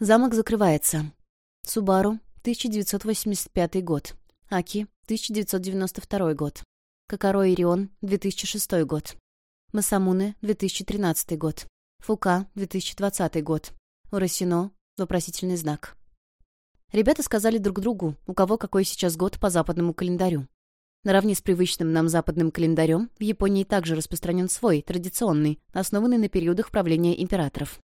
Замок закрывается. Субару, 1985 год. Аки, 1992 год. Кокоро Ирион, 2006 год. Масамуне, 2013 год. Фука, 2020 год. Урасино, вопросительный знак. Ребята сказали друг другу, у кого какой сейчас год по западному календарю. Наравне с привычным нам западным календарем, в Японии также распространен свой, традиционный, основанный на периодах правления императоров.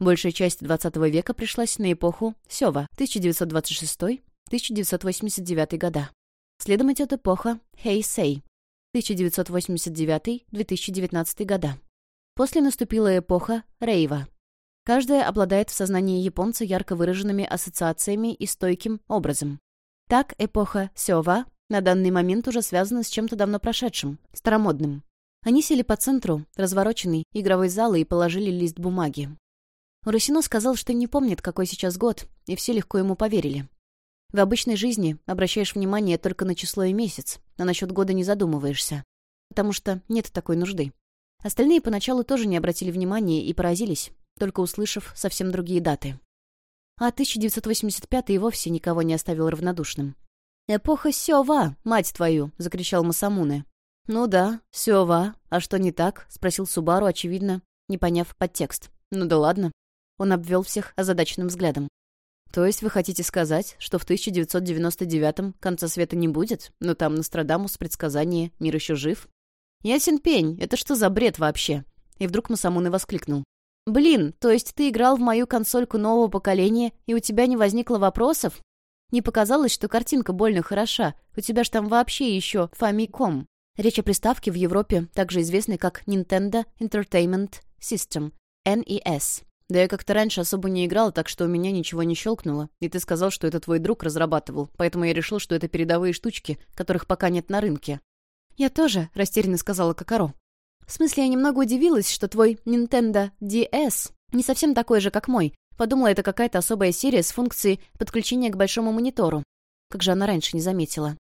Большая часть XX века пришлась на эпоху Сёва, 1926-1989 года. Следом идет эпоха Хейсей, 1989-2019 года. После наступила эпоха Рейва. Каждая обладает в сознании японца ярко выраженными ассоциациями и стойким образом. Так, эпоха Сёва на данный момент уже связана с чем-то давно прошедшим, старомодным. Они сели по центру, развороченный, игровой залы и положили лист бумаги. Урасино сказал, что не помнит, какой сейчас год, и все легко ему поверили. В обычной жизни обращаешь внимание только на число и месяц, а насчет года не задумываешься. Потому что нет такой нужды. Остальные поначалу тоже не обратили внимания и поразились, только услышав совсем другие даты. А 1985 и вовсе никого не оставил равнодушным. «Эпоха Сёва, мать твою!» — закричал Масамуне. «Ну да, Сёва. А что не так?» — спросил Субару, очевидно, не поняв подтекст. «Ну да ладно. Он обвел всех озадаченным взглядом. «То есть вы хотите сказать, что в 1999-м конца света не будет? Но там Нострадамус, предсказание, мир еще жив?» «Ясен пень, это что за бред вообще?» И вдруг Масамуны воскликнул. «Блин, то есть ты играл в мою консольку нового поколения, и у тебя не возникло вопросов? Не показалось, что картинка больно хороша, у тебя ж там вообще еще Famicom». Речь о приставке в Европе, также известной как Nintendo Entertainment System, NES. Да я как-то раньше особо не играл, так что у меня ничего не щелкнуло. И ты сказал, что это твой друг разрабатывал, поэтому я решил, что это передовые штучки, которых пока нет на рынке. Я тоже, растерянно сказала Кокоро. В смысле, я немного удивилась, что твой Nintendo DS не совсем такой же, как мой. Подумала, это какая-то особая серия с функцией подключения к большому монитору. Как же она раньше не заметила.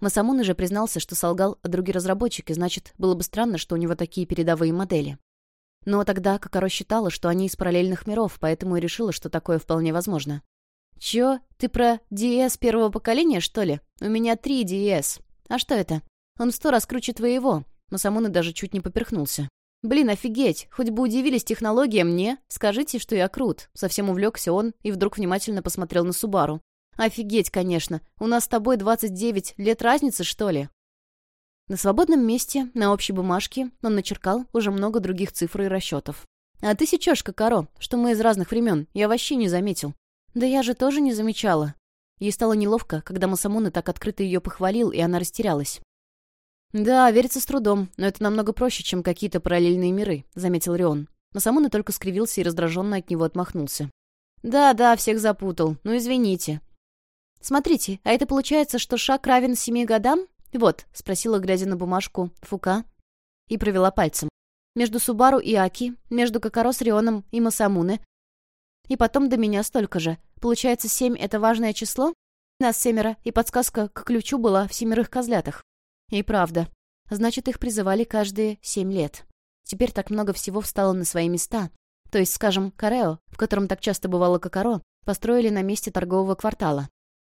Масамун уже признался, что солгал о друге разработчике, значит, было бы странно, что у него такие передовые модели. Но тогда Кокоро считала, что они из параллельных миров, поэтому и решила, что такое вполне возможно. «Чё? Ты про DS первого поколения, что ли? У меня три DS. А что это? Он в сто раз круче твоего». Масамуна даже чуть не поперхнулся. «Блин, офигеть! Хоть бы удивились технологиям мне. Скажите, что я крут». Совсем увлекся он и вдруг внимательно посмотрел на Субару. «Офигеть, конечно. У нас с тобой 29 лет разницы, что ли?» На свободном месте, на общей бумажке, он начеркал уже много других цифр и расчетов. «А ты сечешь, Кокоро, что мы из разных времен. Я вообще не заметил». «Да я же тоже не замечала». Ей стало неловко, когда Масамуна так открыто ее похвалил, и она растерялась. «Да, верится с трудом, но это намного проще, чем какие-то параллельные миры», — заметил Рион. Масамуна только скривился и раздраженно от него отмахнулся. «Да-да, всех запутал. Ну, извините». «Смотрите, а это получается, что шаг равен семи годам?» «Вот», — спросила, глядя на бумажку, Фука, и провела пальцем. «Между Субару и Аки, между Кокоро Рионом и Масамуне. И потом до меня столько же. Получается, семь — это важное число? Нас семеро, и подсказка к ключу была в семерых козлятах. И правда. Значит, их призывали каждые семь лет. Теперь так много всего встало на свои места. То есть, скажем, Карео, в котором так часто бывало Кокоро, построили на месте торгового квартала.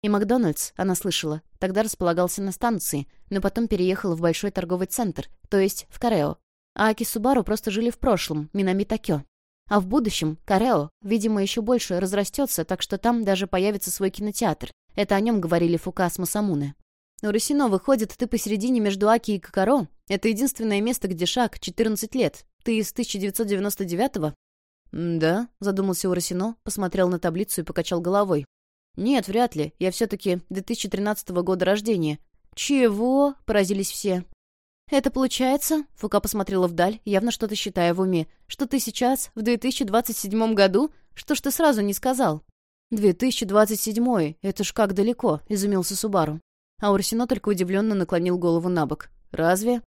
И Макдональдс, она слышала, тогда располагался на станции, но потом переехал в большой торговый центр, то есть в Карео. А Аки Субару просто жили в прошлом, Минами Такё. А в будущем Карео, видимо, еще больше разрастется, так что там даже появится свой кинотеатр. Это о нем говорили Фука с Масамуне. «Урасино, выходит, ты посередине между Аки и Кокоро? Это единственное место, где шаг, 14 лет. Ты из 1999-го?» «Да», — задумался Урасино, посмотрел на таблицу и покачал головой. «Нет, вряд ли. Я все-таки 2013 года рождения». «Чего?» — поразились все. «Это получается?» — Фука посмотрела вдаль, явно что-то считая в уме. «Что ты сейчас, в 2027 году? Что ж ты сразу не сказал?» «2027? Это ж как далеко?» — изумился Субару. А Урсино только удивленно наклонил голову на бок. «Разве?»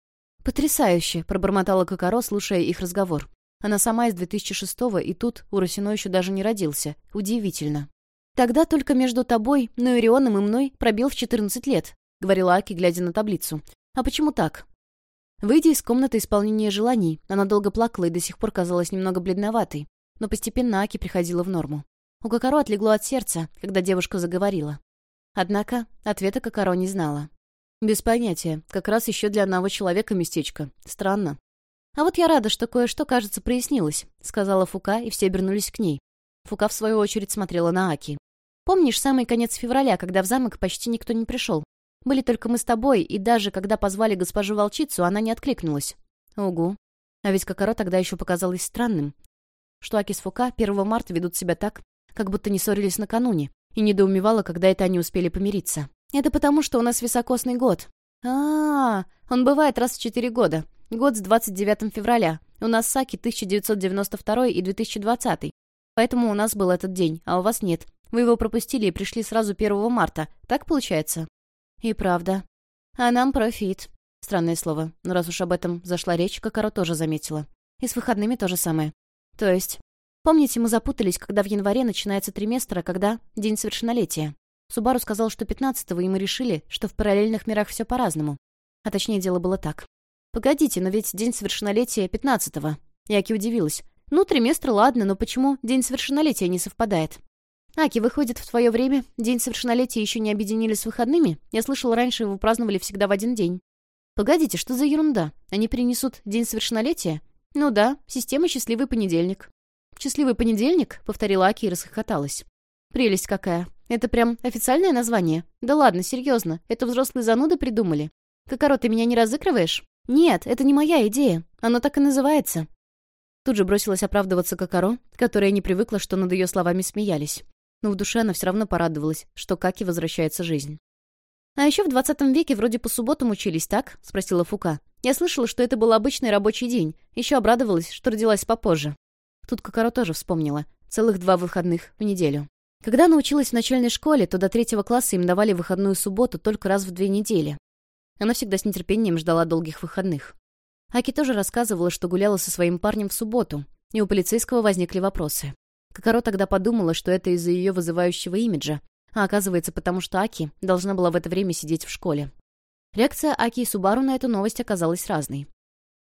«Потрясающе!» — пробормотала Кокоро, слушая их разговор. Она сама из 2006-го, и тут Урасино еще даже не родился. Удивительно. «Тогда только между тобой, Нуэрионом и мной пробил в 14 лет», — говорила Аки, глядя на таблицу. «А почему так?» Выйдя из комнаты исполнения желаний, она долго плакала и до сих пор казалась немного бледноватой, но постепенно Аки приходила в норму. У Кокоро отлегло от сердца, когда девушка заговорила. Однако ответа Кокоро не знала. «Без понятия. Как раз еще для одного человека местечко. Странно». «А вот я рада, что кое-что, кажется, прояснилось», — сказала Фука, и все обернулись к ней. Фука, в свою очередь, смотрела на Аки. «Помнишь самый конец февраля, когда в замок почти никто не пришел? Были только мы с тобой, и даже когда позвали госпожу волчицу, она не откликнулась». «Угу. А ведь Кокоро тогда еще показалось странным, что Аки с Фука 1 марта ведут себя так, как будто не ссорились накануне, и недоумевала, когда это они успели помириться. Это потому, что у нас високосный год. А, -а, -а он бывает раз в четыре года. Год с 29 февраля. У нас Саки 1992 и 2020. Поэтому у нас был этот день, а у вас нет. Вы его пропустили и пришли сразу 1 марта. Так получается? И правда. А нам профит. Странное слово. Но раз уж об этом зашла речь, Кокоро тоже заметила. И с выходными то же самое. То есть... Помните, мы запутались, когда в январе начинается триместр, а когда день совершеннолетия. Субару сказал, что 15-го, и мы решили, что в параллельных мирах все по-разному. А точнее, дело было так. «Погодите, но ведь день совершеннолетия 15-го». Яки удивилась. «Ну, триместр, ладно, но почему день совершеннолетия не совпадает?» «Аки, выходит, в твое время день совершеннолетия еще не объединили с выходными? Я слышала, раньше его праздновали всегда в один день». «Погодите, что за ерунда? Они перенесут день совершеннолетия?» «Ну да, система «Счастливый понедельник». «Счастливый понедельник?» — повторила Аки и расхохоталась. «Прелесть какая. Это прям официальное название? Да ладно, серьезно. Это взрослые зануды придумали. Кокоро, ты меня не разыгрываешь?» «Нет, это не моя идея. Оно так и называется». Тут же бросилась оправдываться Кокоро, которая не привыкла, что над ее словами смеялись. Но в душе она все равно порадовалась, что Каки возвращается жизнь. «А еще в двадцатом веке вроде по субботам учились, так?» — спросила Фука. «Я слышала, что это был обычный рабочий день. Еще обрадовалась, что родилась попозже». Тут Кокоро тоже вспомнила. Целых два выходных в неделю. Когда она училась в начальной школе, то до третьего класса им давали выходную субботу только раз в две недели. Она всегда с нетерпением ждала долгих выходных. Аки тоже рассказывала, что гуляла со своим парнем в субботу, и у полицейского возникли вопросы. Кокоро тогда подумала, что это из-за ее вызывающего имиджа, а оказывается потому, что Аки должна была в это время сидеть в школе. Реакция Аки и Субару на эту новость оказалась разной.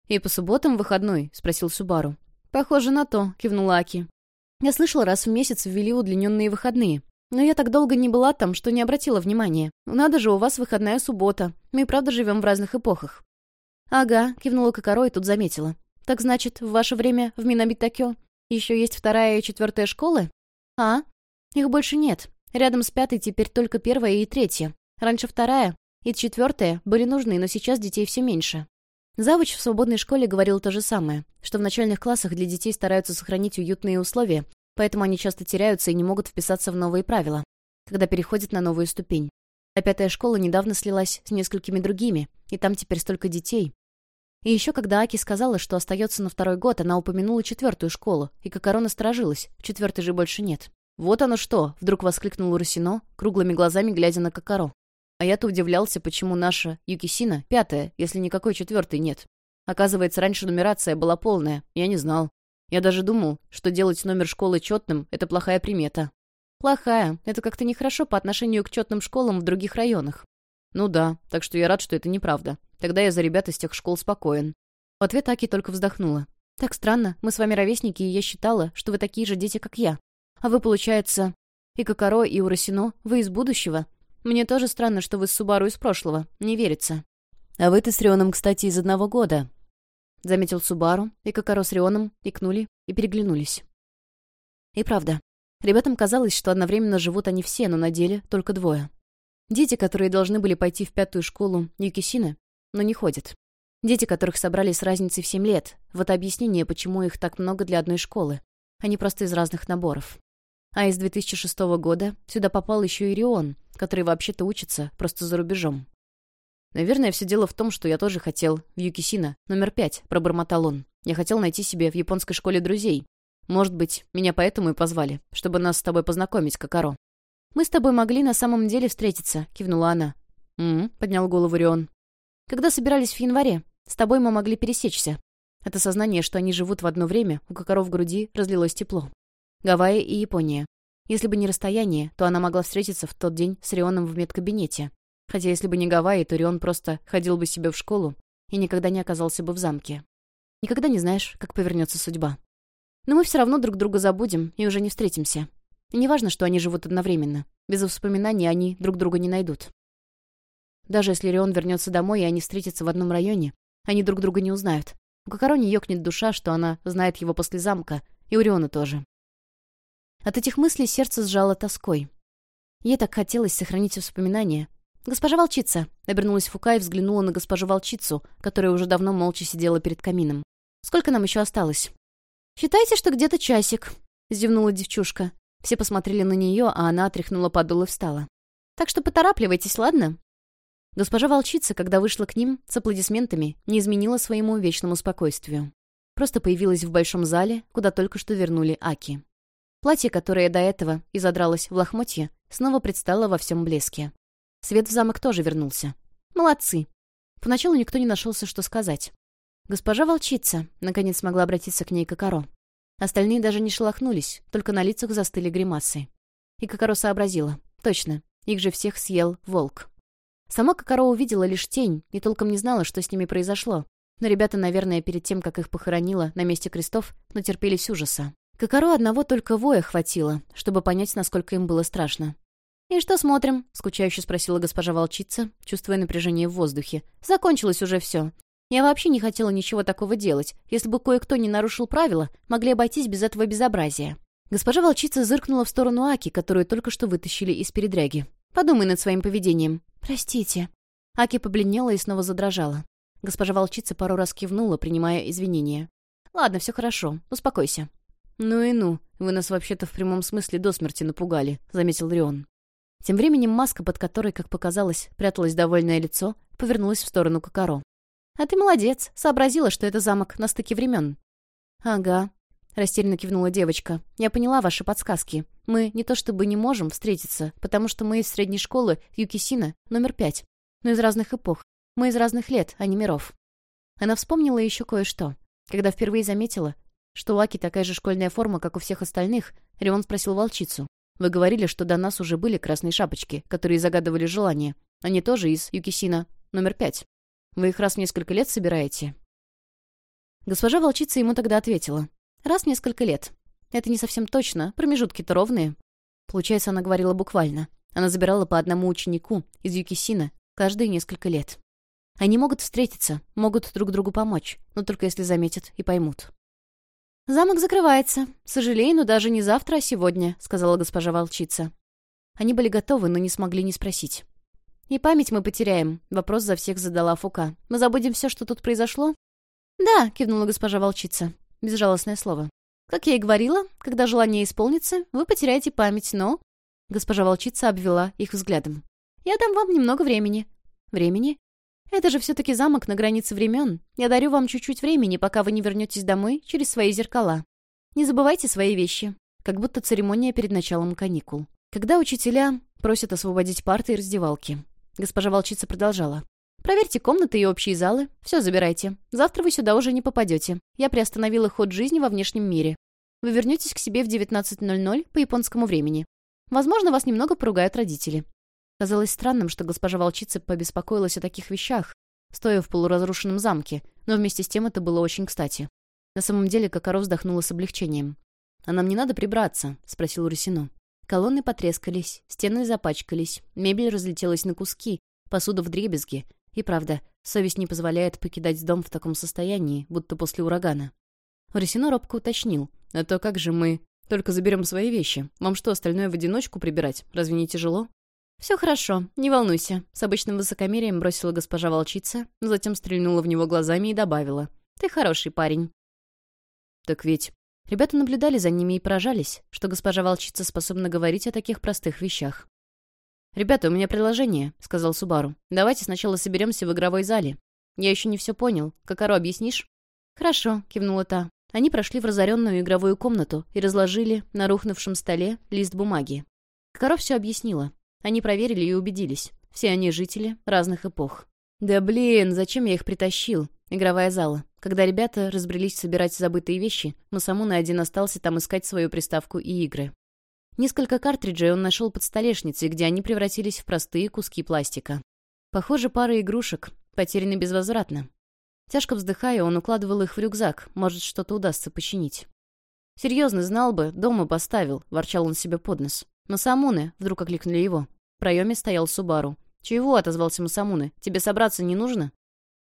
«И по субботам выходной?» — спросил Субару. «Похоже на то», — кивнула Аки. «Я слышала, раз в месяц ввели удлиненные выходные. Но я так долго не была там, что не обратила внимания. Надо же, у вас выходная суббота. Мы и правда живем в разных эпохах». «Ага», — кивнула Кокоро и тут заметила. «Так значит, в ваше время в Минобитакё еще есть вторая и четвертая школы?» «А? Их больше нет. Рядом с пятой теперь только первая и третья. Раньше вторая и четвертая были нужны, но сейчас детей все меньше. Завуч в свободной школе говорил то же самое, что в начальных классах для детей стараются сохранить уютные условия, поэтому они часто теряются и не могут вписаться в новые правила, когда переходят на новую ступень. А пятая школа недавно слилась с несколькими другими, и там теперь столько детей. И еще когда Аки сказала, что остается на второй год, она упомянула четвертую школу, и Кокоро насторожилась, четвертой же больше нет. «Вот оно что!» — вдруг воскликнул Русино, круглыми глазами глядя на Кокоро. А я-то удивлялся, почему наша Юкисина пятая, если никакой четвертой нет. Оказывается, раньше нумерация была полная, я не знал. Я даже думал, что делать номер школы четным — это плохая примета. Плохая. Это как-то нехорошо по отношению к четным школам в других районах. Ну да, так что я рад, что это неправда. Тогда я за ребят из тех школ спокоен. В ответ Аки только вздохнула. Так странно, мы с вами ровесники, и я считала, что вы такие же дети, как я. А вы, получается, и Кокоро, и Урасино, вы из будущего? Мне тоже странно, что вы с Субару из прошлого. Не верится. А вы-то с Рионом, кстати, из одного года. Заметил Субару, и Кокоро с Рионом икнули и переглянулись. И правда. Ребятам казалось, что одновременно живут они все, но на деле только двое. Дети, которые должны были пойти в пятую школу Юкисины, но не ходят. Дети, которых собрали с разницей в семь лет. Вот объяснение, почему их так много для одной школы. Они просто из разных наборов. А из 2006 года сюда попал еще и Рион, который вообще-то учится просто за рубежом. «Наверное, все дело в том, что я тоже хотел в Юкисина, номер пять», — пробормотал он. «Я хотел найти себе в японской школе друзей. Может быть, меня поэтому и позвали, чтобы нас с тобой познакомить, Кокаро». «Мы с тобой могли на самом деле встретиться», — кивнула она. «М-м», поднял голову Рион. «Когда собирались в январе, с тобой мы могли пересечься». Это сознание, что они живут в одно время, у Кокаро в груди разлилось тепло. Гавайи и Япония. Если бы не расстояние, то она могла встретиться в тот день с Рионом в медкабинете. Хотя если бы не Гавайи, то Рион просто ходил бы себе в школу и никогда не оказался бы в замке. Никогда не знаешь, как повернется судьба. Но мы все равно друг друга забудем и уже не встретимся. И неважно, что они живут одновременно. Без воспоминаний они друг друга не найдут. Даже если Рион вернется домой, и они встретятся в одном районе, они друг друга не узнают. У Кокорони ёкнет душа, что она знает его после замка, и у Риона тоже. От этих мыслей сердце сжало тоской. Ей так хотелось сохранить воспоминания. «Госпожа волчица!» — обернулась Фука и взглянула на госпожу волчицу, которая уже давно молча сидела перед камином. «Сколько нам еще осталось?» «Считайте, что где-то часик», — зевнула девчушка. Все посмотрели на нее, а она отряхнула подол и встала. «Так что поторапливайтесь, ладно?» Госпожа волчица, когда вышла к ним с аплодисментами, не изменила своему вечному спокойствию. Просто появилась в большом зале, куда только что вернули Аки. Платье, которое до этого и задралось в лохмотье, снова предстало во всем блеске. Свет в замок тоже вернулся. Молодцы. Поначалу никто не нашелся, что сказать. Госпожа волчица, наконец смогла обратиться к ней Кокоро. Остальные даже не шелохнулись, только на лицах застыли гримасы. И Кокоро сообразила. Точно, их же всех съел волк. Сама Кокоро увидела лишь тень и толком не знала, что с ними произошло. Но ребята, наверное, перед тем, как их похоронило на месте крестов, натерпелись ужаса. Кокоро одного только воя хватило, чтобы понять, насколько им было страшно. «И что смотрим?» — скучающе спросила госпожа волчица, чувствуя напряжение в воздухе. «Закончилось уже все. Я вообще не хотела ничего такого делать. Если бы кое-кто не нарушил правила, могли обойтись без этого безобразия». Госпожа волчица зыркнула в сторону Аки, которую только что вытащили из передряги. «Подумай над своим поведением». «Простите». Аки побледнела и снова задрожала. Госпожа волчица пару раз кивнула, принимая извинения. «Ладно, все хорошо. Успокойся. «Ну и ну, вы нас вообще-то в прямом смысле до смерти напугали», — заметил Рион. Тем временем маска, под которой, как показалось, пряталось довольное лицо, повернулась в сторону Кокоро. «А ты молодец, сообразила, что это замок на стыке времен». «Ага», — растерянно кивнула девочка. «Я поняла ваши подсказки. Мы не то чтобы не можем встретиться, потому что мы из средней школы Юкисина, номер пять, но из разных эпох. Мы из разных лет, а не миров». Она вспомнила еще кое-что. Когда впервые заметила, что у Аки такая же школьная форма, как у всех остальных, Рион спросил волчицу. «Вы говорили, что до нас уже были красные шапочки, которые загадывали желание. Они тоже из Юкисина, номер пять. Вы их раз в несколько лет собираете?» Госпожа волчица ему тогда ответила. «Раз в несколько лет. Это не совсем точно, промежутки-то ровные». Получается, она говорила буквально. Она забирала по одному ученику из Юкисина каждые несколько лет. Они могут встретиться, могут друг другу помочь, но только если заметят и поймут. «Замок закрывается. Сожалею, но даже не завтра, а сегодня», — сказала госпожа волчица. Они были готовы, но не смогли не спросить. «И память мы потеряем», — вопрос за всех задала Фука. «Мы забудем все, что тут произошло?» «Да», — кивнула госпожа волчица. Безжалостное слово. «Как я и говорила, когда желание исполнится, вы потеряете память, но...» Госпожа волчица обвела их взглядом. «Я дам вам немного времени». «Времени?» Это же все-таки замок на границе времен. Я дарю вам чуть-чуть времени, пока вы не вернетесь домой через свои зеркала. Не забывайте свои вещи. Как будто церемония перед началом каникул. Когда учителя просят освободить парты и раздевалки. Госпожа волчица продолжала. «Проверьте комнаты и общие залы. Все забирайте. Завтра вы сюда уже не попадете. Я приостановила ход жизни во внешнем мире. Вы вернетесь к себе в 19.00 по японскому времени. Возможно, вас немного поругают родители. Казалось странным, что госпожа волчица побеспокоилась о таких вещах, стоя в полуразрушенном замке, но вместе с тем это было очень кстати. На самом деле Кокоро вздохнула с облегчением. «А нам не надо прибраться?» — спросил Урисино. Колонны потрескались, стены запачкались, мебель разлетелась на куски, посуда в дребезги. И правда, совесть не позволяет покидать дом в таком состоянии, будто после урагана. Урисино робко уточнил. «А то как же мы? Только заберем свои вещи. Вам что, остальное в одиночку прибирать? Разве не тяжело?» «Все хорошо, не волнуйся», — с обычным высокомерием бросила госпожа волчица, затем стрельнула в него глазами и добавила. «Ты хороший парень». «Так ведь...» Ребята наблюдали за ними и поражались, что госпожа волчица способна говорить о таких простых вещах. «Ребята, у меня предложение», — сказал Субару. «Давайте сначала соберемся в игровой зале. Я еще не все понял. Кокоро, объяснишь?» «Хорошо», — кивнула та. Они прошли в разоренную игровую комнату и разложили на рухнувшем столе лист бумаги. Кокоро все объяснила. Они проверили и убедились. Все они жители разных эпох. «Да блин, зачем я их притащил?» Игровая зала. Когда ребята разбрелись собирать забытые вещи, Масамуна один остался там искать свою приставку и игры. Несколько картриджей он нашел под столешницей, где они превратились в простые куски пластика. Похоже, пара игрушек потеряны безвозвратно. Тяжко вздыхая, он укладывал их в рюкзак, может, что-то удастся починить. «Серьезно, знал бы, дома поставил», — ворчал он себе под нос. «Масамуне!» — вдруг окликнули его. В проеме стоял Субару. «Чего?» — отозвался Масамуне. «Тебе собраться не нужно?»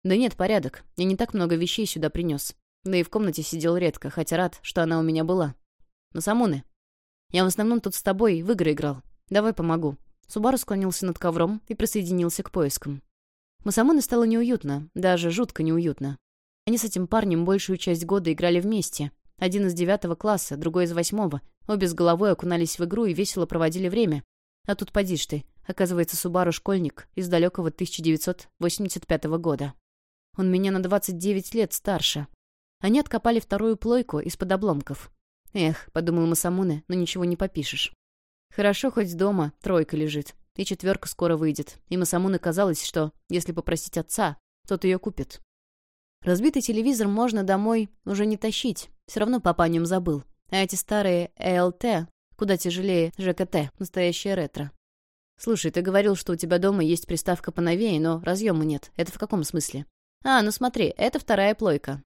«Да нет, порядок. Я не так много вещей сюда принес. Да и в комнате сидел редко, хотя рад, что она у меня была. Масамуне, я в основном тут с тобой в игры играл. Давай помогу». Субару склонился над ковром и присоединился к поискам. Масамуне стало неуютно, даже жутко неуютно. Они с этим парнем большую часть года играли вместе. Один из девятого класса, другой из восьмого. Обе с головой окунались в игру и весело проводили время. А тут поди ж ты. Оказывается, Субару школьник из далекого 1985 года. Он меня на 29 лет старше. Они откопали вторую плойку из-под обломков. Эх, подумал Масамуне, но ничего не попишешь. Хорошо, хоть дома тройка лежит, и четверка скоро выйдет. И Масамуне казалось, что, если попросить отца, тот ее купит. Разбитый телевизор можно домой уже не тащить, все равно папа о нем забыл. А эти старые ЭЛТ куда тяжелее ЖКТ, настоящее ретро. «Слушай, ты говорил, что у тебя дома есть приставка поновее, но разъема нет. Это в каком смысле?» «А, ну смотри, это вторая плойка».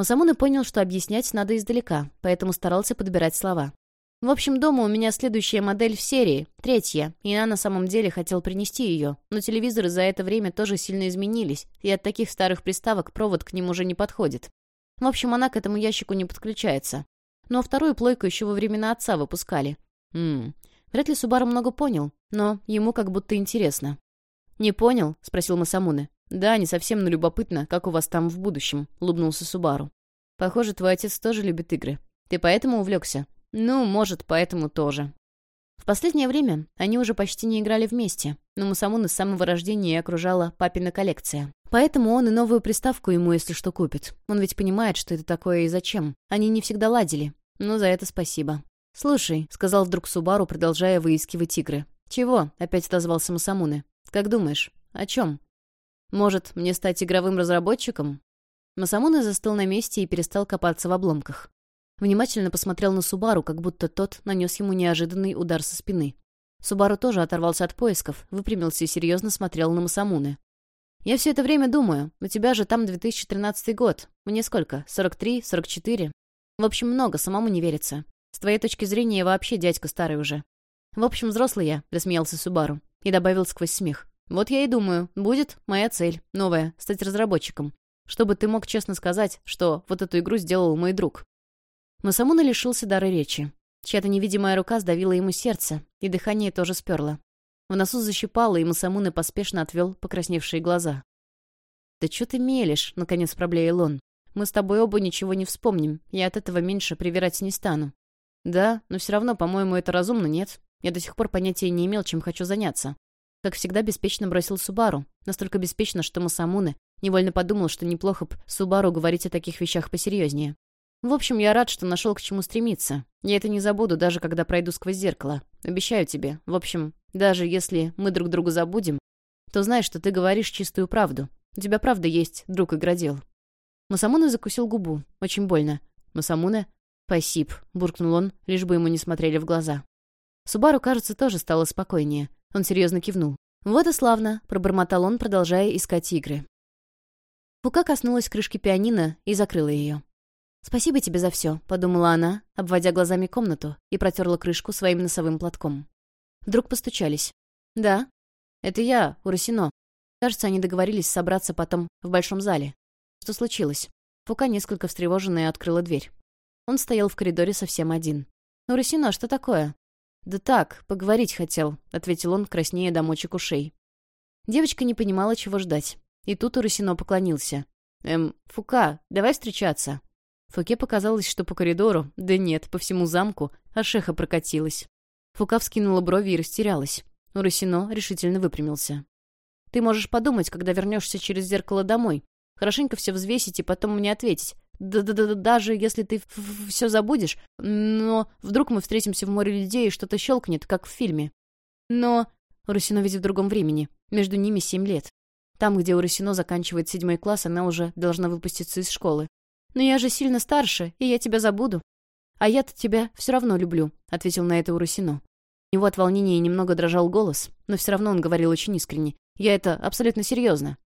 Масамуна понял, что объяснять надо издалека, поэтому старался подбирать слова. В общем, дома у меня следующая модель в серии, третья, и я на самом деле хотел принести ее, но телевизоры за это время тоже сильно изменились, и от таких старых приставок провод к ним уже не подходит. В общем, она к этому ящику не подключается. Но вторую плойку еще во времена отца выпускали. Ммм, вряд ли Субару много понял, но ему как будто интересно. «Не понял?» — спросил Масамуне. «Да, не совсем, но любопытно, как у вас там в будущем», — улыбнулся Субару. «Похоже, твой отец тоже любит игры. Ты поэтому увлекся?» Ну, может, поэтому тоже. В последнее время они уже почти не играли вместе, но Мусамуна с самого рождения окружала папина коллекция. Поэтому он и новую приставку ему, если что, купит. Он ведь понимает, что это такое и зачем. Они не всегда ладили. Но за это спасибо. «Слушай», — сказал вдруг Субару, продолжая выискивать игры. «Чего?» — опять отозвался Масамуны. «Как думаешь? О чем? Может, мне стать игровым разработчиком?» Масамуны застыл на месте и перестал копаться в обломках. Внимательно посмотрел на Субару, как будто тот нанес ему неожиданный удар со спины. Субару тоже оторвался от поисков, выпрямился и серьезно смотрел на Масамуны. «Я все это время думаю, у тебя же там 2013 год. Мне сколько? 43? 44? В общем, много, самому не верится. С твоей точки зрения, я вообще дядька старый уже. В общем, взрослый я», — рассмеялся Субару. И добавил сквозь смех. «Вот я и думаю, будет моя цель, новая, стать разработчиком. Чтобы ты мог честно сказать, что вот эту игру сделал мой друг. Но Самуна лишился дара речи. Чья-то невидимая рука сдавила ему сердце, и дыхание тоже сперло. В носу защипало, и Масамуна поспешно отвел покрасневшие глаза. «Да что ты мелешь?» — наконец проблеял он. «Мы с тобой оба ничего не вспомним, я от этого меньше привирать не стану». «Да, но все равно, по-моему, это разумно, нет? Я до сих пор понятия не имел, чем хочу заняться». Как всегда, беспечно бросил Субару. Настолько беспечно, что Масамуне невольно подумал, что неплохо б Субару говорить о таких вещах посерьезнее. В общем, я рад, что нашел к чему стремиться. Я это не забуду, даже когда пройду сквозь зеркало. Обещаю тебе. В общем, даже если мы друг друга забудем, то знаешь, что ты говоришь чистую правду. У тебя правда есть друг-игродел». Масамуна закусил губу. Очень больно. «Масамуна?» «Спасибо», — буркнул он, лишь бы ему не смотрели в глаза. Субару, кажется, тоже стало спокойнее. Он серьезно кивнул. «Вот и славно», — пробормотал он, продолжая искать игры. Фука коснулась крышки пианино и закрыла ее. «Спасибо тебе за все», — подумала она, обводя глазами комнату, и протерла крышку своим носовым платком. Вдруг постучались. «Да?» «Это я, Урасино. Кажется, они договорились собраться потом в большом зале. Что случилось?» Фука, несколько встревоженная, открыла дверь. Он стоял в коридоре совсем один. «Урасино, что такое?» «Да так, поговорить хотел», — ответил он, краснея до мочек ушей. Девочка не понимала, чего ждать. И тут Урасино поклонился. «Эм, Фука, давай встречаться». Фуке показалось, что по коридору, да нет, по всему замку, Ашеха прокатилась. Фука вскинула брови и растерялась. Урасино решительно выпрямился. «Ты можешь подумать, когда вернешься через зеркало домой. Хорошенько все взвесить и потом мне ответить. Да-да-да, даже если ты все забудешь, но вдруг мы встретимся в море людей и что-то щелкнет, как в фильме. Но... Урасино ведь в другом времени. Между ними семь лет. Там, где Урасино заканчивает седьмой класс, она уже должна выпуститься из школы. «Но я же сильно старше, и я тебя забуду». «А я-то тебя все равно люблю», — ответил на это Урусино. У него от волнения немного дрожал голос, но все равно он говорил очень искренне. «Я это абсолютно серьезно».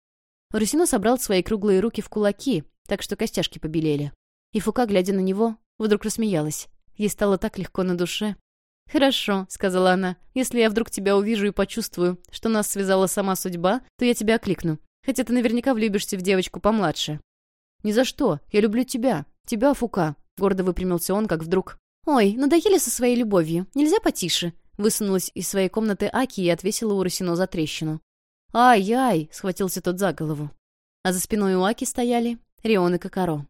Урусино собрал свои круглые руки в кулаки, так что костяшки побелели. И Фука, глядя на него, вдруг рассмеялась. Ей стало так легко на душе. «Хорошо», — сказала она. «Если я вдруг тебя увижу и почувствую, что нас связала сама судьба, то я тебя окликну. Хотя ты наверняка влюбишься в девочку помладше». «Ни за что. Я люблю тебя. Тебя, Фука», — гордо выпрямился он, как вдруг. «Ой, надоели со своей любовью. Нельзя потише?» Высунулась из своей комнаты Аки и отвесила Урасино за трещину. «Ай-яй!» — схватился тот за голову. А за спиной у Аки стояли Рион и Кокаро.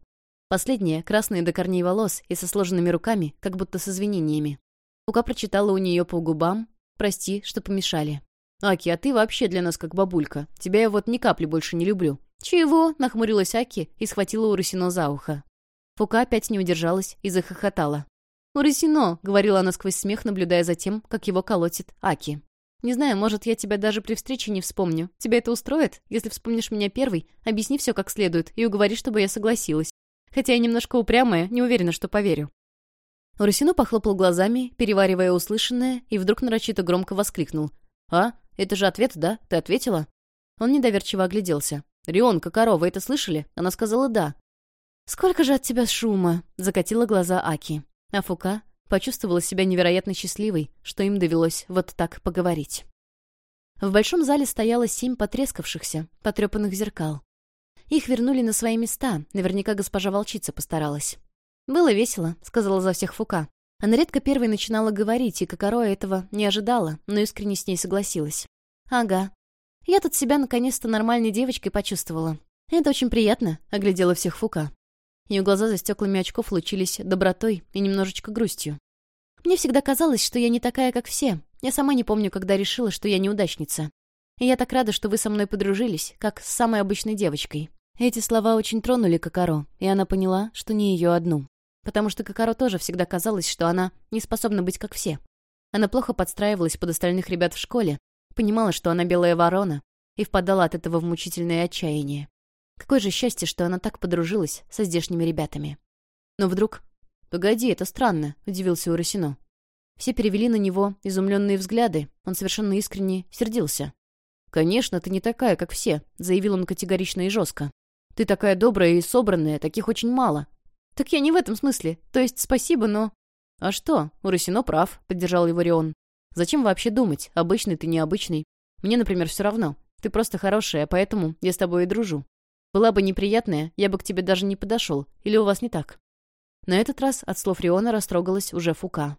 Последние, красные до корней волос и со сложенными руками, как будто с извинениями. Лука прочитала у нее по губам «Прости, что помешали». «Аки, а ты вообще для нас как бабулька. Тебя я вот ни капли больше не люблю». «Чего?» — нахмурилась Аки и схватила Урасино за ухо. Фука опять не удержалась и захохотала. «Урасино!» — говорила она сквозь смех, наблюдая за тем, как его колотит Аки. «Не знаю, может, я тебя даже при встрече не вспомню. Тебя это устроит? Если вспомнишь меня первый, объясни все как следует и уговори, чтобы я согласилась. Хотя я немножко упрямая, не уверена, что поверю». Урасино похлопал глазами, переваривая услышанное, и вдруг нарочито громко воскликнул. «А? Это же ответ, да? Ты ответила?» Он недоверчиво огляделся. «Рион, Кокоро, вы это слышали?» Она сказала «да». «Сколько же от тебя шума!» — закатила глаза Аки. А Фука почувствовала себя невероятно счастливой, что им довелось вот так поговорить. В большом зале стояло семь потрескавшихся, потрепанных зеркал. Их вернули на свои места, наверняка госпожа волчица постаралась. «Было весело», — сказала за всех Фука. Она редко первой начинала говорить, и Кокоро этого не ожидала, но искренне с ней согласилась. «Ага. Я тут себя наконец-то нормальной девочкой почувствовала. Это очень приятно», — оглядела всех Фука. Ее глаза за стеклами очков лучились добротой и немножечко грустью. «Мне всегда казалось, что я не такая, как все. Я сама не помню, когда решила, что я неудачница. И я так рада, что вы со мной подружились, как с самой обычной девочкой». Эти слова очень тронули Кокоро, и она поняла, что не ее одну потому что Кокаро тоже всегда казалось, что она не способна быть как все. Она плохо подстраивалась под остальных ребят в школе, понимала, что она белая ворона, и впадала от этого в мучительное отчаяние. Какое же счастье, что она так подружилась со здешними ребятами. Но вдруг... «Погоди, это странно», — удивился Урасино. Все перевели на него изумленные взгляды, он совершенно искренне сердился. «Конечно, ты не такая, как все», — заявил он категорично и жестко. «Ты такая добрая и собранная, таких очень мало. «Так я не в этом смысле. То есть спасибо, но...» «А что? Урасино прав», — поддержал его Рион. «Зачем вообще думать, обычный ты необычный? Мне, например, все равно. Ты просто хорошая, поэтому я с тобой и дружу. Была бы неприятная, я бы к тебе даже не подошел. Или у вас не так?» На этот раз от слов Риона растрогалась уже Фука.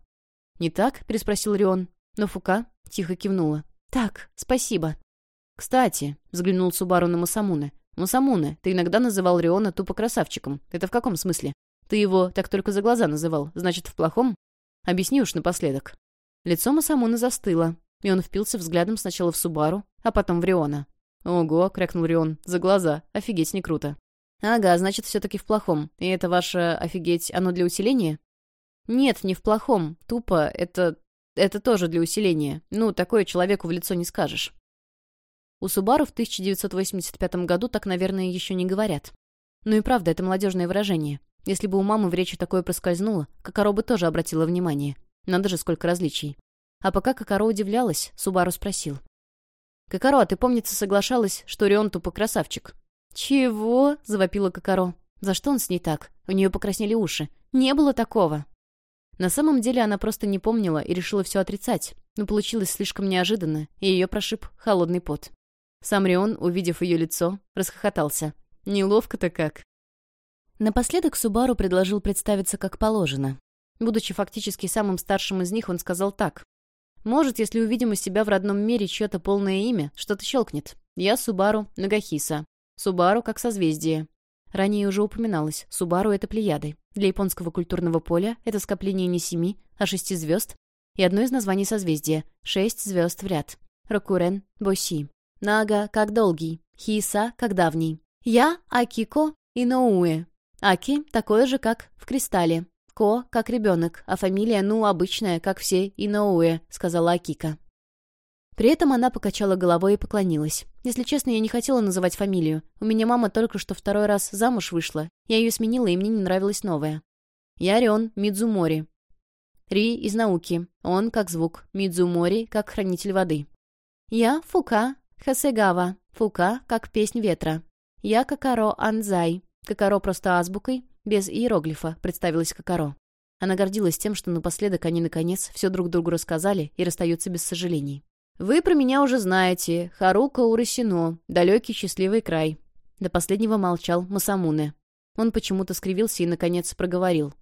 «Не так?» — переспросил Рион. Но Фука тихо кивнула. «Так, спасибо». «Кстати», — взглянул Субару на Масамуне. «Масамуне, ты иногда называл Риона тупо красавчиком. Это в каком смысле?» Ты его так только за глаза называл, значит, в плохом? Объясни уж напоследок». Лицо Масамуна застыло, и он впился взглядом сначала в Субару, а потом в Риона. «Ого!» — крякнул Рион. «За глаза! Офигеть, не круто!» «Ага, значит, все-таки в плохом. И это ваше «офигеть» оно для усиления?» «Нет, не в плохом. Тупо. Это... это тоже для усиления. Ну, такое человеку в лицо не скажешь». У Субару в 1985 году так, наверное, еще не говорят. Ну и правда, это молодежное выражение. Если бы у мамы в речи такое проскользнуло, Кокоро бы тоже обратила внимание. Надо же, сколько различий. А пока Кокоро удивлялась, Субару спросил. «Кокоро, а ты, помнится, соглашалась, что Рион тупо красавчик?» «Чего?» — завопила Кокоро. «За что он с ней так?» У нее покраснели уши. «Не было такого!» На самом деле она просто не помнила и решила все отрицать, но получилось слишком неожиданно, и ее прошиб холодный пот. Сам Рион, увидев ее лицо, расхохотался. «Неловко-то как!» Напоследок Субару предложил представиться как положено. Будучи фактически самым старшим из них, он сказал так. «Может, если увидим у себя в родном мире чье-то полное имя, что-то щелкнет. Я Субару Нагахиса. Субару как созвездие». Ранее уже упоминалось, Субару — это плеяды. Для японского культурного поля это скопление не семи, а шести звезд и одно из названий созвездия — шесть звезд в ряд. Рокурен, Боси. Нага — как долгий. Хиса — как давний. Я — Акико и Ноуэ. Аки такое же, как в кристалле. Ко, как ребенок, а фамилия, ну, обычная, как все Иноуэ, сказала Акика. При этом она покачала головой и поклонилась. Если честно, я не хотела называть фамилию. У меня мама только что второй раз замуж вышла. Я ее сменила, и мне не нравилась новая. Я Рион Мидзумори. Ри из науки. Он как звук. Мидзумори как хранитель воды. Я Фука Хасегава. Фука как песнь ветра. Я Какаро Анзай. Кокоро просто азбукой, без иероглифа, представилась Кокоро. Она гордилась тем, что напоследок они, наконец, все друг другу рассказали и расстаются без сожалений. «Вы про меня уже знаете. Харука Урасино. Далекий счастливый край». До последнего молчал Масамуне. Он почему-то скривился и, наконец, проговорил.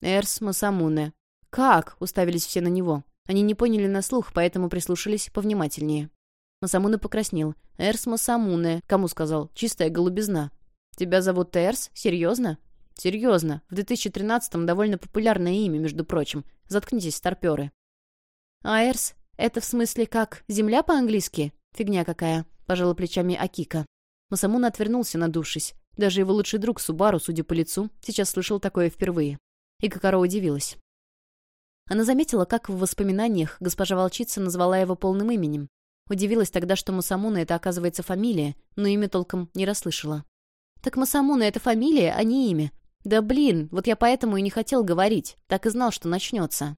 «Эрс Масамуне». «Как?» — уставились все на него. Они не поняли на слух, поэтому прислушались повнимательнее. Масамуне покраснел. «Эрс Масамуне». Кому сказал? «Чистая голубизна». «Тебя зовут Эрс? Серьезно?» «Серьезно. В 2013-м довольно популярное имя, между прочим. Заткнитесь, старперы». «А? Это в смысле как? Земля по-английски? Фигня какая», — пожала плечами Акика. Масамуна отвернулся, надувшись. Даже его лучший друг Субару, судя по лицу, сейчас слышал такое впервые. И Кокоро удивилась. Она заметила, как в воспоминаниях госпожа волчица назвала его полным именем. Удивилась тогда, что Масамуна — это, оказывается, фамилия, но имя толком не расслышала. «Так Масамуна — это фамилия, а не имя. Да блин, вот я поэтому и не хотел говорить. Так и знал, что начнется».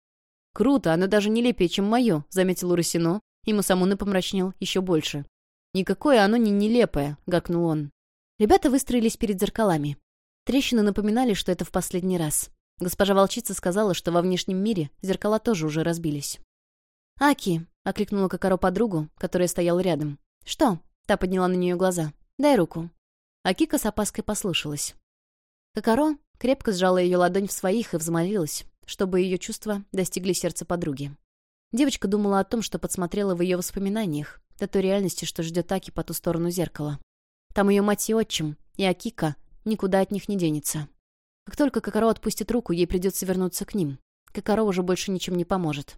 «Круто, оно даже нелепее, чем мое», — заметил Урасино, и Масамуна помрачнел еще больше. «Никакое оно не нелепое», — гакнул он. Ребята выстроились перед зеркалами. Трещины напоминали, что это в последний раз. Госпожа волчица сказала, что во внешнем мире зеркала тоже уже разбились. «Аки», — окликнула Кокоро подругу, которая стояла рядом. «Что?» — та подняла на нее глаза. «Дай руку». Акика с опаской послушалась. Кокоро крепко сжала ее ладонь в своих и взмолилась, чтобы ее чувства достигли сердца подруги. Девочка думала о том, что подсмотрела в ее воспоминаниях, до той реальности, что ждет Аки по ту сторону зеркала. Там ее мать и отчим, и Акика никуда от них не денется. Как только Кокоро отпустит руку, ей придется вернуться к ним. Кокоро уже больше ничем не поможет.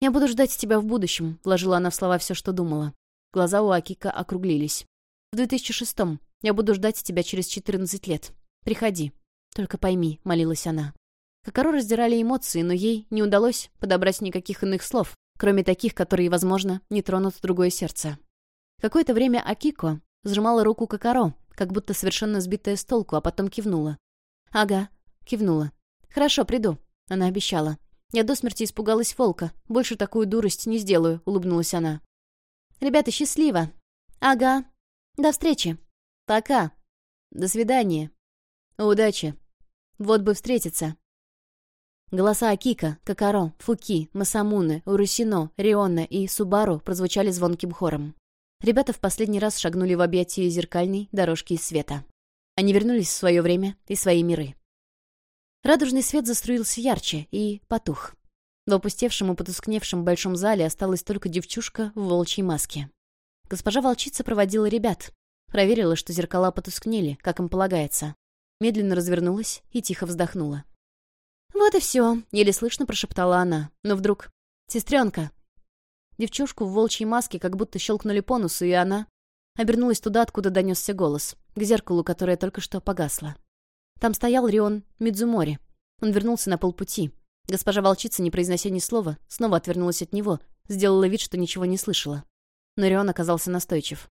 «Я буду ждать тебя в будущем», — вложила она в слова все, что думала. Глаза у Акика округлились. «В 2006-м. Я буду ждать тебя через 14 лет. Приходи. Только пойми», — молилась она. Кокоро раздирали эмоции, но ей не удалось подобрать никаких иных слов, кроме таких, которые, возможно, не тронут другое сердце. Какое-то время Акико сжимала руку Кокоро, как будто совершенно сбитая с толку, а потом кивнула. «Ага», — кивнула. «Хорошо, приду», — она обещала. «Я до смерти испугалась волка. Больше такую дурость не сделаю», — улыбнулась она. «Ребята, счастливо!» «Ага. До встречи!» «Пока!» «До свидания!» «Удачи!» «Вот бы встретиться!» Голоса Акика, Какаро, Фуки, Масамуны, Урусино, Рионна и Субару прозвучали звонким хором. Ребята в последний раз шагнули в объятия зеркальной дорожки из света. Они вернулись в свое время и свои миры. Радужный свет заструился ярче и потух. В опустевшем и потускневшем большом зале осталась только девчушка в волчьей маске. Госпожа волчица проводила ребят. Проверила, что зеркала потускнели, как им полагается. Медленно развернулась и тихо вздохнула. «Вот и все», — еле слышно прошептала она. Но вдруг... «Сестренка!» Девчушку в волчьей маске как будто щелкнули по носу, и она... Обернулась туда, откуда донесся голос, к зеркалу, которое только что погасло. Там стоял Рион Мидзумори. Он вернулся на полпути. Госпожа волчица, не произнося ни слова, снова отвернулась от него, сделала вид, что ничего не слышала. Но Рион оказался настойчив.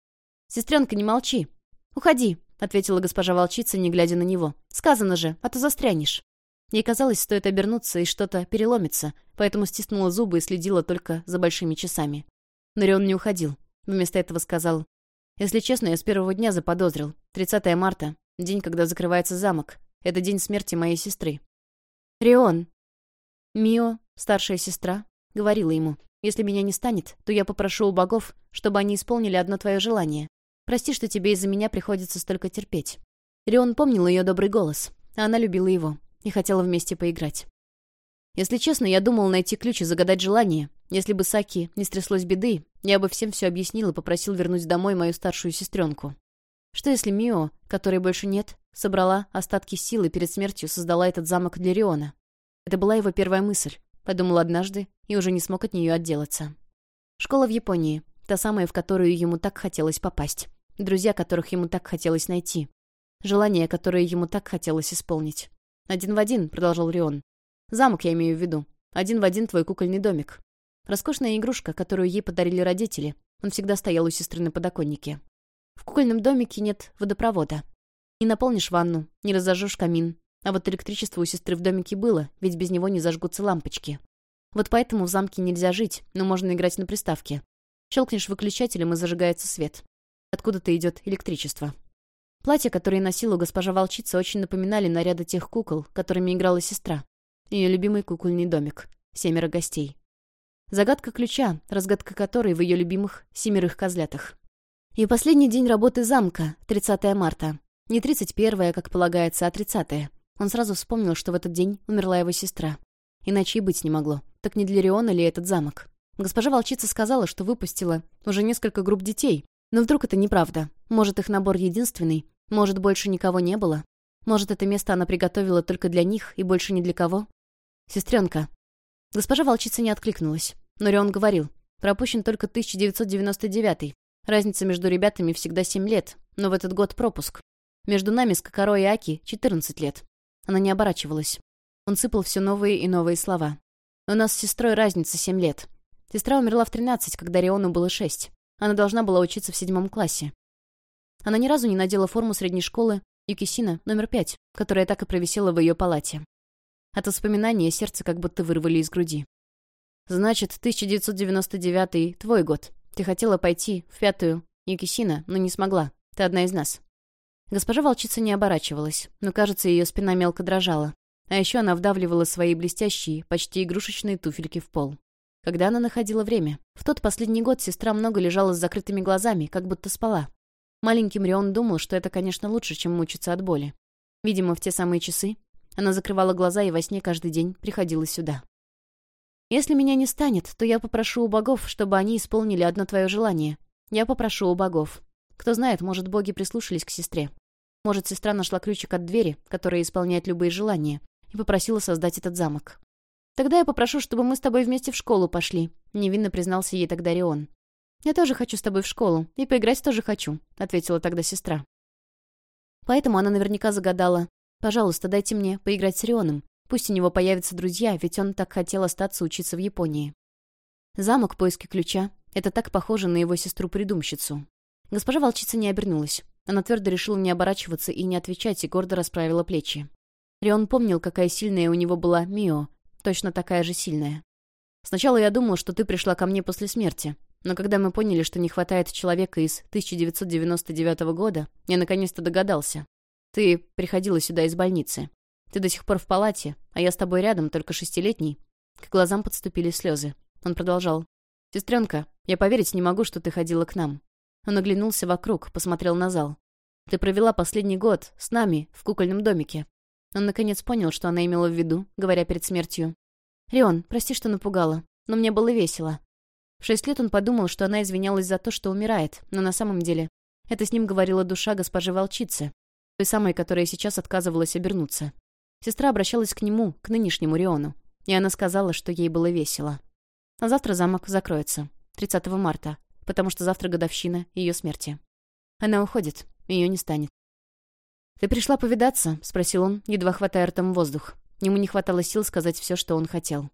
«Сестренка, не молчи!» «Уходи!» — ответила госпожа волчица, не глядя на него. «Сказано же, а то застрянешь!» Ей казалось, стоит обернуться, и что-то переломится, поэтому стиснула зубы и следила только за большими часами. Но Рион не уходил. Вместо этого сказал, «Если честно, я с первого дня заподозрил. 30 марта, день, когда закрывается замок. Это день смерти моей сестры». «Рион!» Мио, старшая сестра, говорила ему, «Если меня не станет, то я попрошу у богов, чтобы они исполнили одно твое желание. Прости, что тебе из-за меня приходится столько терпеть». Рион помнил ее добрый голос, а она любила его и хотела вместе поиграть. Если честно, я думал найти ключ и загадать желание. Если бы Саки не стряслось беды, я бы всем все объяснил и попросил вернуть домой мою старшую сестренку. Что если Мио, которой больше нет, собрала остатки силы перед смертью создала этот замок для Риона? Это была его первая мысль. Подумал однажды и уже не смог от нее отделаться. Школа в Японии. Та самая, в которую ему так хотелось попасть. Друзья, которых ему так хотелось найти. Желания, которые ему так хотелось исполнить. «Один в один», — продолжал Рион. «Замок я имею в виду. Один в один твой кукольный домик. Роскошная игрушка, которую ей подарили родители. Он всегда стоял у сестры на подоконнике. В кукольном домике нет водопровода. Не наполнишь ванну, не разожжешь камин. А вот электричество у сестры в домике было, ведь без него не зажгутся лампочки. Вот поэтому в замке нельзя жить, но можно играть на приставке. Щелкнешь выключателем, и зажигается свет. Откуда-то идет электричество. Платья, которые носила госпожа волчица, очень напоминали наряды тех кукол, которыми играла сестра. Ее любимый кукольный домик. Семеро гостей. Загадка ключа, разгадка которой в ее любимых семерых козлятах. И последний день работы замка, 30 марта. Не 31 как полагается, а 30 -е. Он сразу вспомнил, что в этот день умерла его сестра. Иначе и быть не могло. Так не для Риона ли этот замок? Госпожа волчица сказала, что выпустила уже несколько групп детей. Но вдруг это неправда. Может, их набор единственный? Может, больше никого не было? Может, это место она приготовила только для них и больше ни для кого? Сестренка. Госпожа волчица не откликнулась. Но Рион говорил. Пропущен только 1999 Разница между ребятами всегда 7 лет, но в этот год пропуск. Между нами с Кокоро и Аки 14 лет. Она не оборачивалась. Он сыпал все новые и новые слова. У нас с сестрой разница 7 лет. Сестра умерла в 13, когда Риону было 6. Она должна была учиться в седьмом классе. Она ни разу не надела форму средней школы Юкисина номер 5, которая так и провисела в ее палате. От воспоминания сердце как будто вырвали из груди. «Значит, 1999 твой год. Ты хотела пойти в пятую Юкисина, но не смогла. Ты одна из нас». Госпожа волчица не оборачивалась, но, кажется, ее спина мелко дрожала. А еще она вдавливала свои блестящие, почти игрушечные туфельки в пол. Когда она находила время? В тот последний год сестра много лежала с закрытыми глазами, как будто спала. Маленький Мрион думал, что это, конечно, лучше, чем мучиться от боли. Видимо, в те самые часы она закрывала глаза и во сне каждый день приходила сюда. «Если меня не станет, то я попрошу у богов, чтобы они исполнили одно твое желание. Я попрошу у богов. Кто знает, может, боги прислушались к сестре. Может, сестра нашла ключик от двери, которая исполняет любые желания, и попросила создать этот замок. «Тогда я попрошу, чтобы мы с тобой вместе в школу пошли», — невинно признался ей тогда Рион. «Я тоже хочу с тобой в школу, и поиграть тоже хочу», — ответила тогда сестра. Поэтому она наверняка загадала. «Пожалуйста, дайте мне поиграть с Рионом. Пусть у него появятся друзья, ведь он так хотел остаться учиться в Японии». Замок поиски ключа — это так похоже на его сестру-придумщицу. Госпожа волчица не обернулась. Она твердо решила не оборачиваться и не отвечать, и гордо расправила плечи. Рион помнил, какая сильная у него была Мио, точно такая же сильная. «Сначала я думал, что ты пришла ко мне после смерти, но когда мы поняли, что не хватает человека из 1999 года, я наконец-то догадался. Ты приходила сюда из больницы. Ты до сих пор в палате, а я с тобой рядом, только шестилетний». К глазам подступили слезы. Он продолжал. «Сестренка, я поверить не могу, что ты ходила к нам. Он оглянулся вокруг, посмотрел на зал. «Ты провела последний год с нами в кукольном домике». Он наконец понял, что она имела в виду, говоря перед смертью. «Рион, прости, что напугала, но мне было весело». В шесть лет он подумал, что она извинялась за то, что умирает, но на самом деле это с ним говорила душа госпожи волчицы, той самой, которая сейчас отказывалась обернуться. Сестра обращалась к нему, к нынешнему Риону, и она сказала, что ей было весело. А завтра замок закроется, 30 марта, потому что завтра годовщина ее смерти. Она уходит, ее не станет. «Ты пришла повидаться?» — спросил он, едва хватая ртом воздух. Ему не хватало сил сказать все, что он хотел.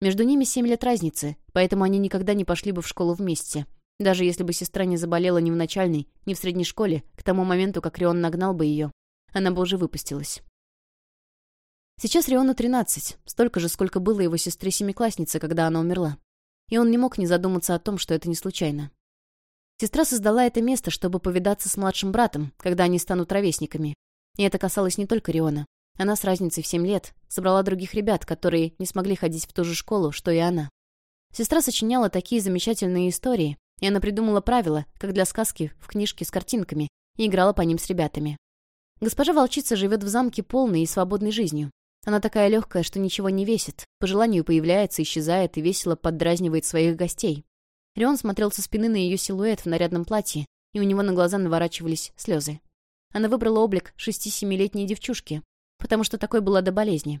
Между ними семь лет разницы, поэтому они никогда не пошли бы в школу вместе. Даже если бы сестра не заболела ни в начальной, ни в средней школе, к тому моменту, как Рион нагнал бы ее, она бы уже выпустилась. Сейчас Риону 13, столько же, сколько было его сестре-семикласснице, когда она умерла и он не мог не задуматься о том, что это не случайно. Сестра создала это место, чтобы повидаться с младшим братом, когда они станут ровесниками. И это касалось не только Риона. Она с разницей в семь лет собрала других ребят, которые не смогли ходить в ту же школу, что и она. Сестра сочиняла такие замечательные истории, и она придумала правила, как для сказки в книжке с картинками, и играла по ним с ребятами. Госпожа волчица живет в замке полной и свободной жизнью. Она такая легкая, что ничего не весит. По желанию появляется, исчезает и весело поддразнивает своих гостей. Рион смотрел со спины на ее силуэт в нарядном платье, и у него на глаза наворачивались слезы. Она выбрала облик шести-семилетней девчушки, потому что такой была до болезни.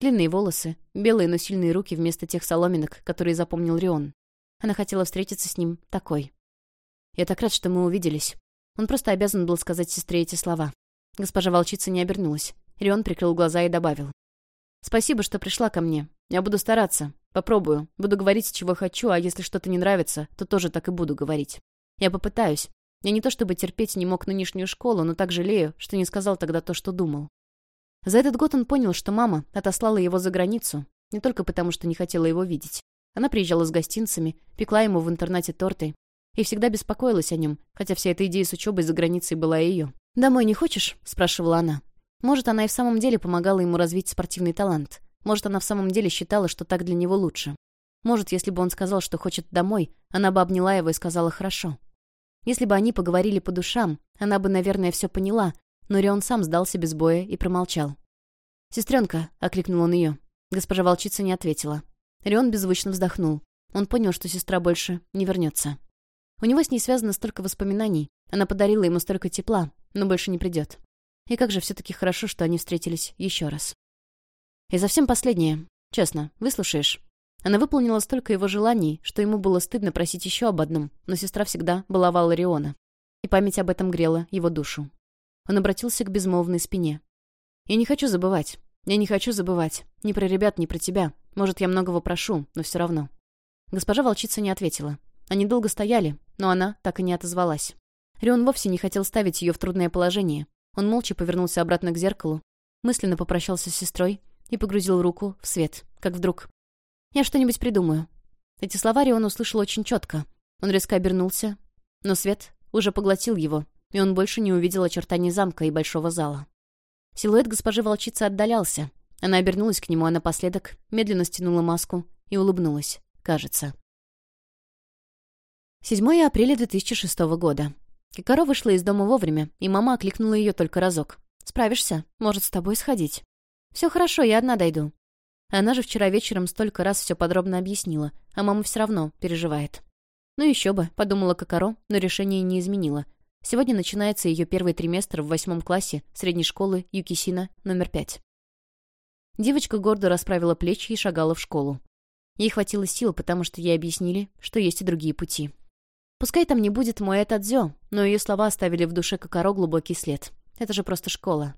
Длинные волосы, белые, но сильные руки вместо тех соломинок, которые запомнил Рион. Она хотела встретиться с ним такой. «Я так рад, что мы увиделись». Он просто обязан был сказать сестре эти слова. Госпожа волчица не обернулась. Рион прикрыл глаза и добавил. Спасибо, что пришла ко мне. Я буду стараться. Попробую. Буду говорить, чего хочу, а если что-то не нравится, то тоже так и буду говорить. Я попытаюсь. Я не то чтобы терпеть не мог нынешнюю школу, но так жалею, что не сказал тогда то, что думал. За этот год он понял, что мама отослала его за границу, не только потому, что не хотела его видеть. Она приезжала с гостинцами, пекла ему в интернате торты и всегда беспокоилась о нем, хотя вся эта идея с учебой за границей была ее. «Домой не хочешь?» — спрашивала она. Может, она и в самом деле помогала ему развить спортивный талант. Может, она в самом деле считала, что так для него лучше. Может, если бы он сказал, что хочет домой, она бы обняла его и сказала «хорошо». Если бы они поговорили по душам, она бы, наверное, все поняла, но Рион сам сдался без боя и промолчал. «Сестренка», — окликнул он ее. Госпожа волчица не ответила. Рион беззвучно вздохнул. Он понял, что сестра больше не вернется. У него с ней связано столько воспоминаний. Она подарила ему столько тепла, но больше не придет. И как же все-таки хорошо, что они встретились еще раз. И совсем последнее. Честно, выслушаешь? Она выполнила столько его желаний, что ему было стыдно просить еще об одном, но сестра всегда баловала Риона. И память об этом грела его душу. Он обратился к безмолвной спине. «Я не хочу забывать. Я не хочу забывать. Ни про ребят, ни про тебя. Может, я многого прошу, но все равно». Госпожа волчица не ответила. Они долго стояли, но она так и не отозвалась. Рион вовсе не хотел ставить ее в трудное положение. Он молча повернулся обратно к зеркалу, мысленно попрощался с сестрой и погрузил руку в свет, как вдруг. «Я что-нибудь придумаю». Эти слова Рион услышал очень четко. Он резко обернулся, но свет уже поглотил его, и он больше не увидел очертаний замка и большого зала. Силуэт госпожи волчицы отдалялся. Она обернулась к нему, а напоследок медленно стянула маску и улыбнулась, кажется. 7 апреля 2006 года. Кикаро вышла из дома вовремя, и мама окликнула ее только разок. «Справишься? Может, с тобой сходить?» «Все хорошо, я одна дойду». Она же вчера вечером столько раз все подробно объяснила, а мама все равно переживает. «Ну еще бы», — подумала Кокаро, но решение не изменила. Сегодня начинается ее первый триместр в восьмом классе средней школы Юкисина номер пять. Девочка гордо расправила плечи и шагала в школу. Ей хватило сил, потому что ей объяснили, что есть и другие пути. Пускай там не будет мой Этадзё, но ее слова оставили в душе Кокоро глубокий след. Это же просто школа.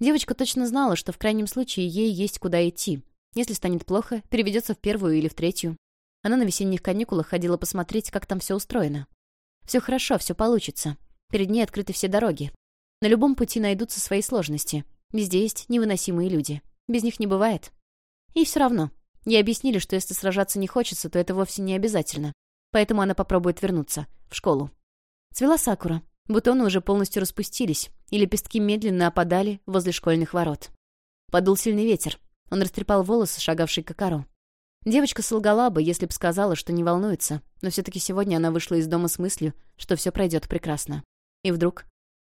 Девочка точно знала, что в крайнем случае ей есть куда идти. Если станет плохо, переведется в первую или в третью. Она на весенних каникулах ходила посмотреть, как там все устроено. Все хорошо, все получится. Перед ней открыты все дороги. На любом пути найдутся свои сложности. Везде есть невыносимые люди. Без них не бывает. И все равно. Ей объяснили, что если сражаться не хочется, то это вовсе не обязательно поэтому она попробует вернуться. В школу. Цвела сакура. Бутоны уже полностью распустились, и лепестки медленно опадали возле школьных ворот. Подул сильный ветер. Он растрепал волосы, шагавший к Акаро. Девочка солгала бы, если б сказала, что не волнуется, но все-таки сегодня она вышла из дома с мыслью, что все пройдет прекрасно. И вдруг...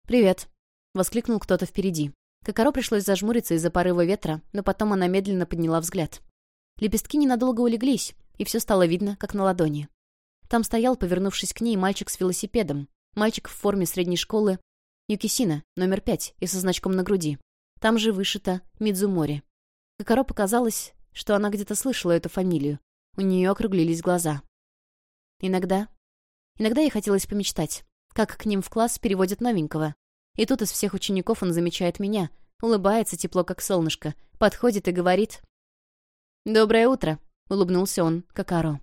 «Привет!» — воскликнул кто-то впереди. Кокоро пришлось зажмуриться из-за порыва ветра, но потом она медленно подняла взгляд. Лепестки ненадолго улеглись, и все стало видно, как на ладони. Там стоял, повернувшись к ней, мальчик с велосипедом. Мальчик в форме средней школы Юкисина, номер пять, и со значком на груди. Там же вышито Мидзумори. Кокоро показалось, что она где-то слышала эту фамилию. У нее округлились глаза. Иногда... Иногда ей хотелось помечтать, как к ним в класс переводят новенького. И тут из всех учеников он замечает меня, улыбается тепло, как солнышко, подходит и говорит... «Доброе утро», — улыбнулся он, Кокаро.